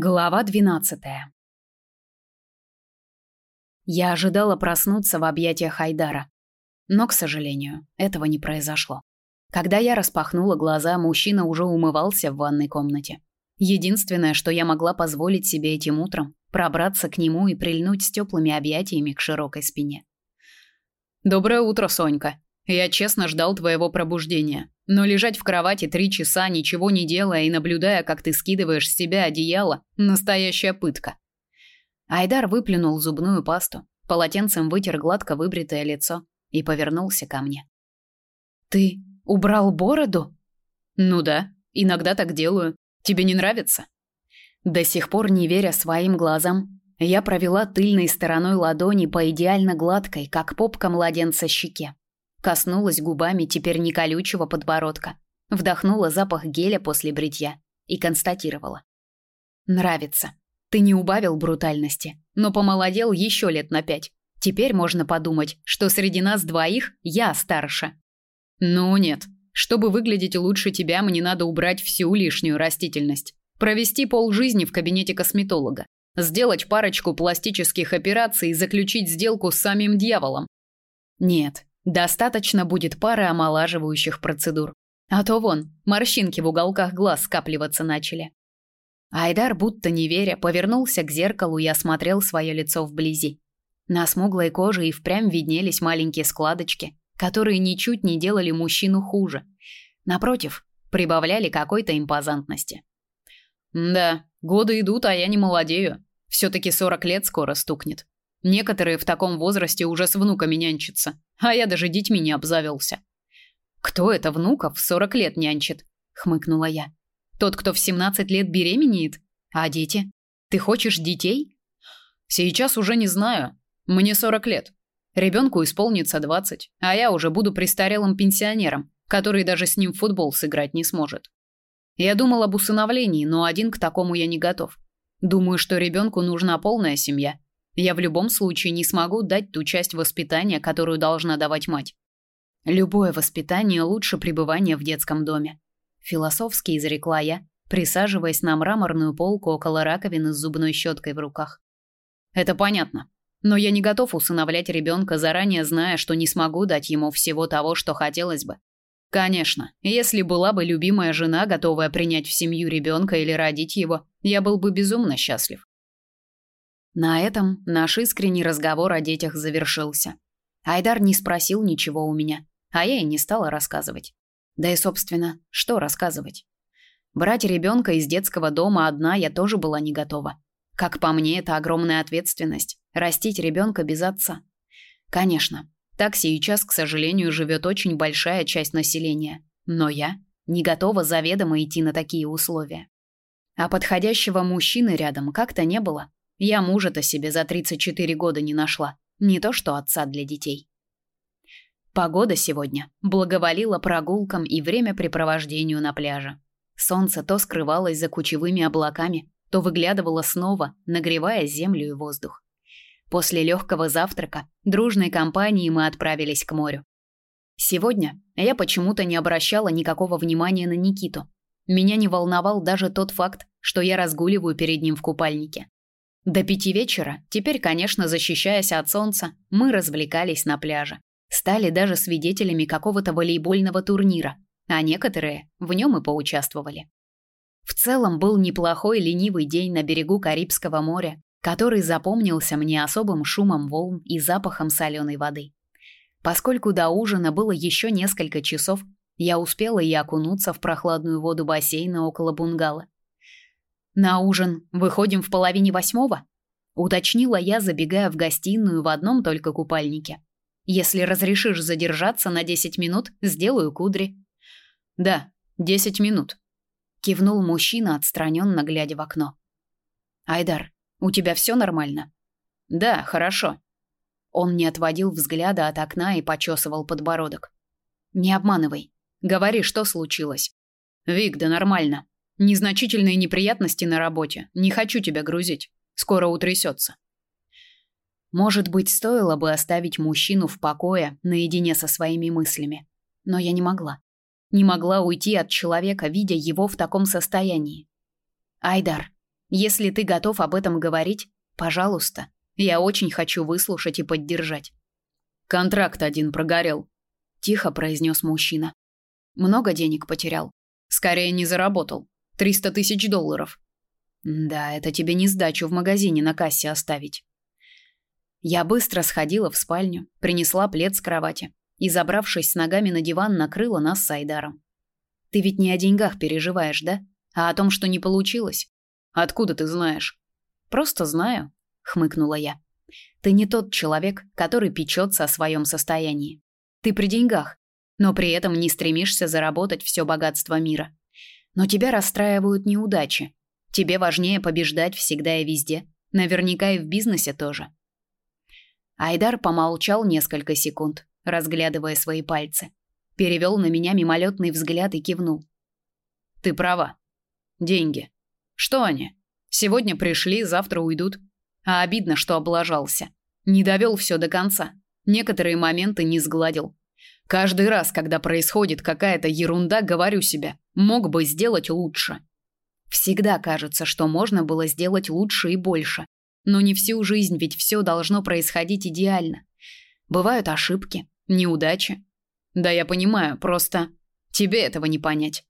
Глава 12. Я ожидала проснуться в объятиях Хайдара, но, к сожалению, этого не произошло. Когда я распахнула глаза, мужчина уже умывался в ванной комнате. Единственное, что я могла позволить себе этим утром, пробраться к нему и прильнуть с теплыми объятиями к широкой спине. Доброе утро, Сонька. Я честно ждал твоего пробуждения. Но лежать в кровати три часа, ничего не делая и наблюдая, как ты скидываешь с себя одеяло, настоящая пытка. Айдар выплюнул зубную пасту, полотенцем вытер гладко выбритое лицо и повернулся ко мне. Ты убрал бороду? Ну да, иногда так делаю. Тебе не нравится? До сих пор не веря своим глазам, я провела тыльной стороной ладони по идеально гладкой, как попка младенца щеке. Коснулась губами теперь не колючего подбородка. Вдохнула запах геля после бритья и констатировала. Нравится. Ты не убавил брутальности, но помолодел еще лет на пять. Теперь можно подумать, что среди нас двоих я старше. Ну нет. Чтобы выглядеть лучше тебя, мне надо убрать всю лишнюю растительность. Провести полжизни в кабинете косметолога. Сделать парочку пластических операций и заключить сделку с самим дьяволом. Нет, Достаточно будет пары омолаживающих процедур. А то вон, морщинки в уголках глаз скапливаться начали. Айдар, будто не веря, повернулся к зеркалу и осмотрел свое лицо вблизи. На смуглой коже и впрямь виднелись маленькие складочки, которые ничуть не делали мужчину хуже. Напротив, прибавляли какой-то импозантности. Да, годы идут, а я не молодею. все таки 40 лет скоро стукнет. Некоторые в таком возрасте уже с внуками нянчатся, а я даже детьми не обзавелся. Кто это внуков в 40 лет нянчит? хмыкнула я. Тот, кто в 17 лет беременеет? А дети? Ты хочешь детей? Сейчас уже не знаю. Мне 40 лет. Ребенку исполнится 20, а я уже буду престарелым пенсионером, который даже с ним футбол сыграть не сможет. Я думал об усыновлении, но один к такому я не готов. Думаю, что ребенку нужна полная семья, я в любом случае не смогу дать ту часть воспитания, которую должна давать мать. Любое воспитание лучше пребывания в детском доме, философски изрекла я, присаживаясь на мраморную полку около раковины с зубной щеткой в руках. Это понятно. Но я не готов усыновлять ребенка, заранее зная, что не смогу дать ему всего того, что хотелось бы. Конечно, если была бы любимая жена, готовая принять в семью ребенка или родить его, я был бы безумно счастлив. На этом наш искренний разговор о детях завершился. Айдар не спросил ничего у меня, а я и не стала рассказывать. Да и, собственно, что рассказывать? Брать ребенка из детского дома одна я тоже была не готова. Как по мне, это огромная ответственность растить ребенка без отца. Конечно, так сейчас, к сожалению, живет очень большая часть населения, но я не готова заведомо идти на такие условия. А подходящего мужчины рядом как-то не было. Я мужа-то себе за 34 года не нашла, не то что отца для детей. Погода сегодня благоволила прогулкам и времяпрепровождению на пляже. Солнце то скрывалось за кучевыми облаками, то выглядывало снова, нагревая землю и воздух. После легкого завтрака дружной компанией мы отправились к морю. Сегодня я почему-то не обращала никакого внимания на Никиту. Меня не волновал даже тот факт, что я разгуливаю перед ним в купальнике. До пяти вечера, теперь, конечно, защищаясь от солнца, мы развлекались на пляже. Стали даже свидетелями какого-то волейбольного турнира, а некоторые в нем и поучаствовали. В целом был неплохой ленивый день на берегу Карибского моря, который запомнился мне особым шумом волн и запахом соленой воды. Поскольку до ужина было еще несколько часов, я успела и окунуться в прохладную воду бассейна около бунгало. На ужин выходим в половине восьмого, уточнила я, забегая в гостиную в одном только купальнике. Если разрешишь задержаться на десять минут, сделаю кудри. Да, десять минут, кивнул мужчина, отстраненно глядя в окно. Айдар, у тебя все нормально? Да, хорошо. Он не отводил взгляда от окна и почесывал подбородок. Не обманывай. Говори, что случилось. Вик, да нормально. Незначительные неприятности на работе. Не хочу тебя грузить. Скоро утрясется. Может быть, стоило бы оставить мужчину в покое, наедине со своими мыслями. Но я не могла. Не могла уйти от человека, видя его в таком состоянии. Айдар, Если ты готов об этом говорить, пожалуйста. Я очень хочу выслушать и поддержать. Контракт один прогорел, тихо произнес мужчина. Много денег потерял. Скорее не заработал. Триста тысяч долларов. Да, это тебе не сдачу в магазине на кассе оставить. Я быстро сходила в спальню, принесла плед с кровати и, забравшись с ногами на диван, накрыла нас с Айдаром. Ты ведь не о деньгах переживаешь, да? А о том, что не получилось. Откуда ты знаешь? Просто знаю, хмыкнула я. Ты не тот человек, который печется о своем состоянии. Ты при деньгах, но при этом не стремишься заработать все богатство мира. Но тебя расстраивают неудачи. Тебе важнее побеждать всегда и везде. Наверняка и в бизнесе тоже. Айдар помолчал несколько секунд, разглядывая свои пальцы. Перевел на меня мимолетный взгляд и кивнул. Ты права. Деньги. Что они? Сегодня пришли, завтра уйдут. А обидно, что облажался. Не довел все до конца. Некоторые моменты не сгладил. Каждый раз, когда происходит какая-то ерунда, говорю себе, мог бы сделать лучше. Всегда кажется, что можно было сделать лучше и больше. Но не всю жизнь, ведь все должно происходить идеально. Бывают ошибки, неудачи. Да я понимаю, просто тебе этого не понять.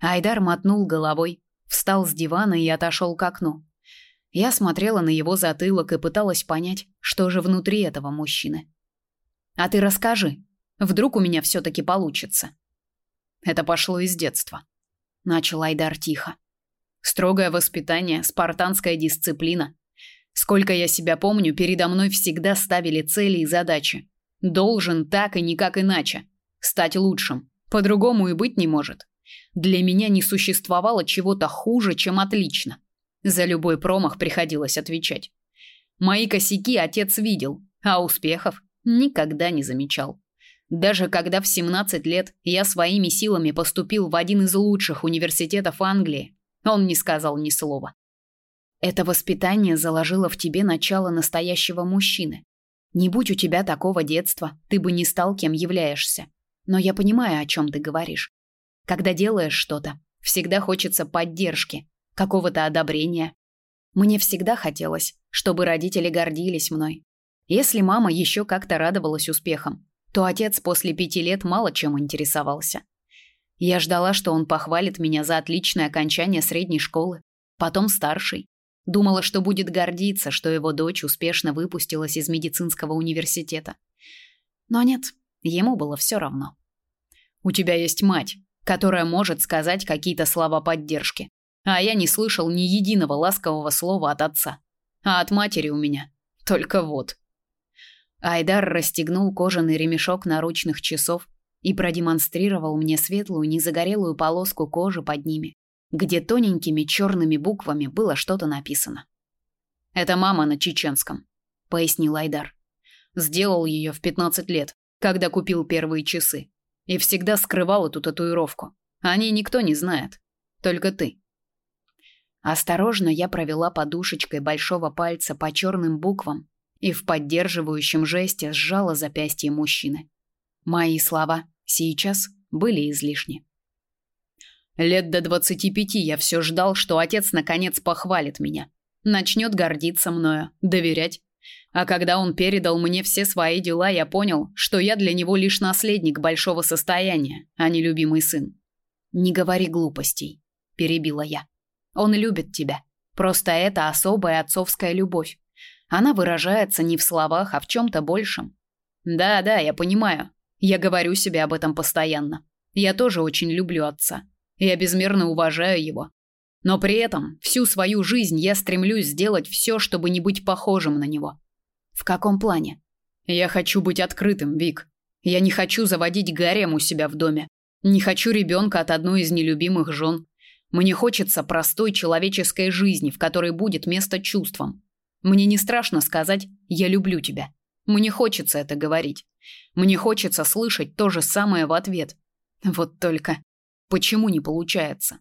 Айдар мотнул головой, встал с дивана и отошел к окну. Я смотрела на его затылок и пыталась понять, что же внутри этого мужчины. А ты расскажи, Вдруг у меня все таки получится. Это пошло из детства, начал Айдар тихо. Строгое воспитание, спартанская дисциплина. Сколько я себя помню, передо мной всегда ставили цели и задачи. Должен так и никак иначе стать лучшим. По-другому и быть не может. Для меня не существовало чего-то хуже, чем отлично. За любой промах приходилось отвечать. Мои косяки отец видел, а успехов никогда не замечал. Даже когда в 17 лет я своими силами поступил в один из лучших университетов Англии, он не сказал ни слова. Это воспитание заложило в тебе начало настоящего мужчины. Не будь у тебя такого детства, ты бы не стал кем являешься. Но я понимаю, о чем ты говоришь. Когда делаешь что-то, всегда хочется поддержки, какого-то одобрения. Мне всегда хотелось, чтобы родители гордились мной. Если мама еще как-то радовалась успехам, то отец после пяти лет мало чем интересовался. Я ждала, что он похвалит меня за отличное окончание средней школы, потом старшей. Думала, что будет гордиться, что его дочь успешно выпустилась из медицинского университета. Но нет, ему было все равно. У тебя есть мать, которая может сказать какие-то слова поддержки, а я не слышал ни единого ласкового слова от отца. А от матери у меня только вот. Айдар расстегнул кожаный ремешок наручных часов и продемонстрировал мне светлую, незагорелую полоску кожи под ними, где тоненькими черными буквами было что-то написано. «Это мама на чеченском», — пояснил Айдар. «Сделал ее в 15 лет, когда купил первые часы, и всегда скрывал эту татуировку. О ней никто не знает, только ты». Осторожно я провела подушечкой большого пальца по черным буквам и в поддерживающем жесте сжала запястье мужчины. Мои слова сейчас были излишни. Лет до двадцати пяти я все ждал, что отец наконец похвалит меня, начнет гордиться мною, доверять. А когда он передал мне все свои дела, я понял, что я для него лишь наследник большого состояния, а не любимый сын. Не говори глупостей, перебила я. Он любит тебя. Просто это особая отцовская любовь. Она выражается не в словах, а в чем то большем. Да-да, я понимаю. Я говорю себе об этом постоянно. Я тоже очень люблю отца. Я безмерно уважаю его. Но при этом всю свою жизнь я стремлюсь сделать все, чтобы не быть похожим на него. В каком плане? Я хочу быть открытым, Вик. Я не хочу заводить гарем у себя в доме. Не хочу ребенка от одной из нелюбимых жен. Мне хочется простой человеческой жизни, в которой будет место чувствам, мне не страшно сказать «я люблю тебя». Мне хочется это говорить. Мне хочется слышать то же самое в ответ. Вот только почему не получается?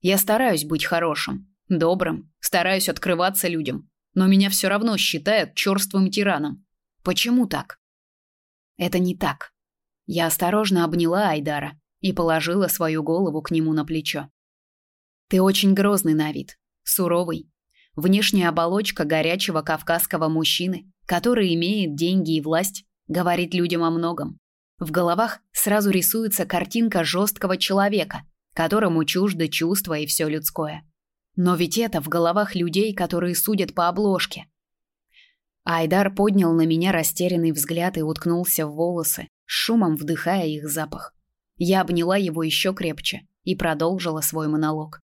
Я стараюсь быть хорошим, добрым, стараюсь открываться людям, но меня все равно считают черствым тираном. Почему так? Это не так. Я осторожно обняла Айдара и положила свою голову к нему на плечо. Ты очень грозный на вид, суровый, Внешняя оболочка горячего кавказского мужчины, который имеет деньги и власть, говорит людям о многом. В головах сразу рисуется картинка жесткого человека, которому чуждо чувства и все людское. Но ведь это в головах людей, которые судят по обложке. Айдар поднял на меня растерянный взгляд и уткнулся в волосы, шумом вдыхая их запах. Я обняла его еще крепче и продолжила свой монолог.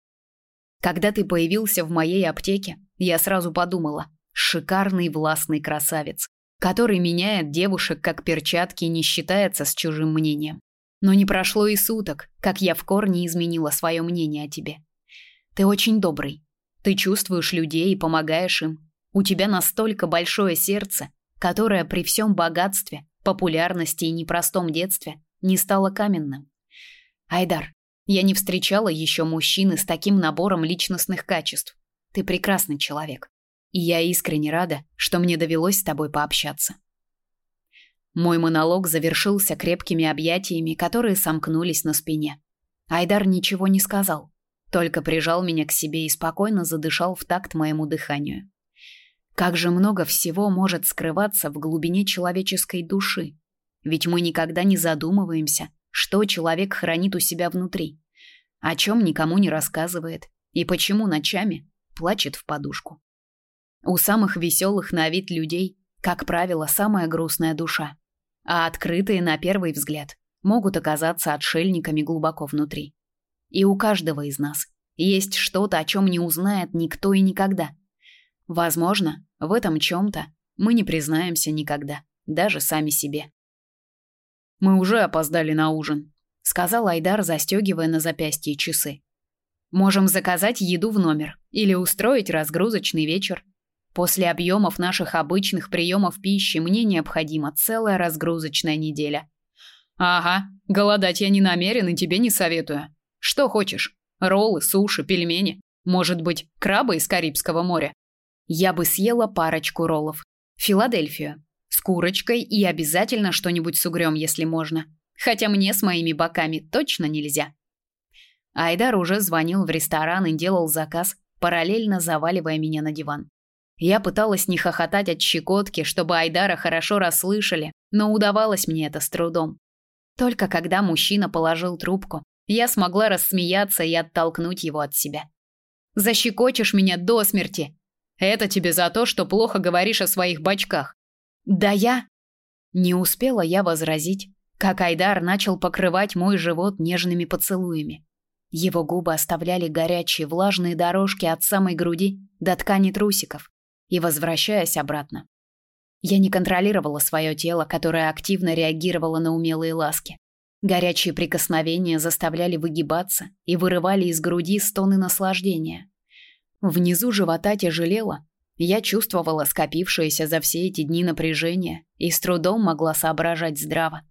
Когда ты появился в моей аптеке, я сразу подумала: шикарный властный красавец, который меняет девушек как перчатки и не считается с чужим мнением. Но не прошло и суток, как я в корне изменила свое мнение о тебе. Ты очень добрый. Ты чувствуешь людей и помогаешь им. У тебя настолько большое сердце, которое при всем богатстве, популярности и непростом детстве не стало каменным. Айдар, я не встречала еще мужчины с таким набором личностных качеств. Ты прекрасный человек. И я искренне рада, что мне довелось с тобой пообщаться. Мой монолог завершился крепкими объятиями, которые сомкнулись на спине. Айдар ничего не сказал, только прижал меня к себе и спокойно задышал в такт моему дыханию. Как же много всего может скрываться в глубине человеческой души. Ведь мы никогда не задумываемся, что человек хранит у себя внутри, о чем никому не рассказывает и почему ночами плачет в подушку. У самых веселых на вид людей, как правило, самая грустная душа а открытые на первый взгляд могут оказаться отшельниками глубоко внутри. И у каждого из нас есть что-то, о чем не узнает никто и никогда. Возможно, в этом чем-то мы не признаемся никогда, даже сами себе. «Мы уже опоздали на ужин», — сказал Айдар, застегивая на запястье часы. «Можем заказать еду в номер или устроить разгрузочный вечер», После объемов наших обычных приемов пищи мне необходима целая разгрузочная неделя. Ага, голодать я не намерен и тебе не советую. Что хочешь? Роллы, суши, пельмени, может быть, крабы из Карибского моря. Я бы съела парочку роллов. Филадельфию с курочкой и обязательно что-нибудь с угрём, если можно. Хотя мне с моими боками точно нельзя. Айдар уже звонил в ресторан и делал заказ, параллельно заваливая меня на диван. Я пыталась не хохотать от щекотки, чтобы Айдара хорошо расслышали, но удавалось мне это с трудом. Только когда мужчина положил трубку, я смогла рассмеяться и оттолкнуть его от себя. Защекочешь меня до смерти. Это тебе за то, что плохо говоришь о своих бачках. Да я не успела я возразить, как Айдар начал покрывать мой живот нежными поцелуями. Его губы оставляли горячие влажные дорожки от самой груди до ткани трусиков и возвращаясь обратно. Я не контролировала свое тело, которое активно реагировало на умелые ласки. Горячие прикосновения заставляли выгибаться и вырывали из груди стоны наслаждения. Внизу живота тяжелело, я чувствовала скопившееся за все эти дни напряжение и с трудом могла соображать здраво.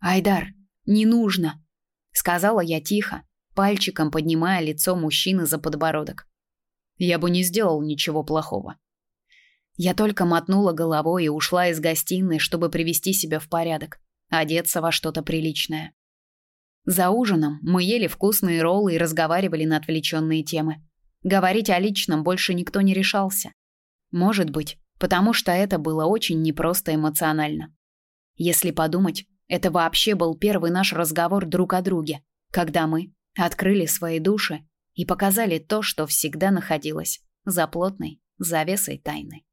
«Айдар, не нужно!» — сказала я тихо, пальчиком поднимая лицо мужчины за подбородок. «Я бы не сделал ничего плохого», я только мотнула головой и ушла из гостиной, чтобы привести себя в порядок, одеться во что-то приличное. За ужином мы ели вкусные роллы и разговаривали на отвлеченные темы. Говорить о личном больше никто не решался. Может быть, потому что это было очень непросто эмоционально. Если подумать, это вообще был первый наш разговор друг о друге, когда мы открыли свои души и показали то, что всегда находилось за плотной завесой тайны.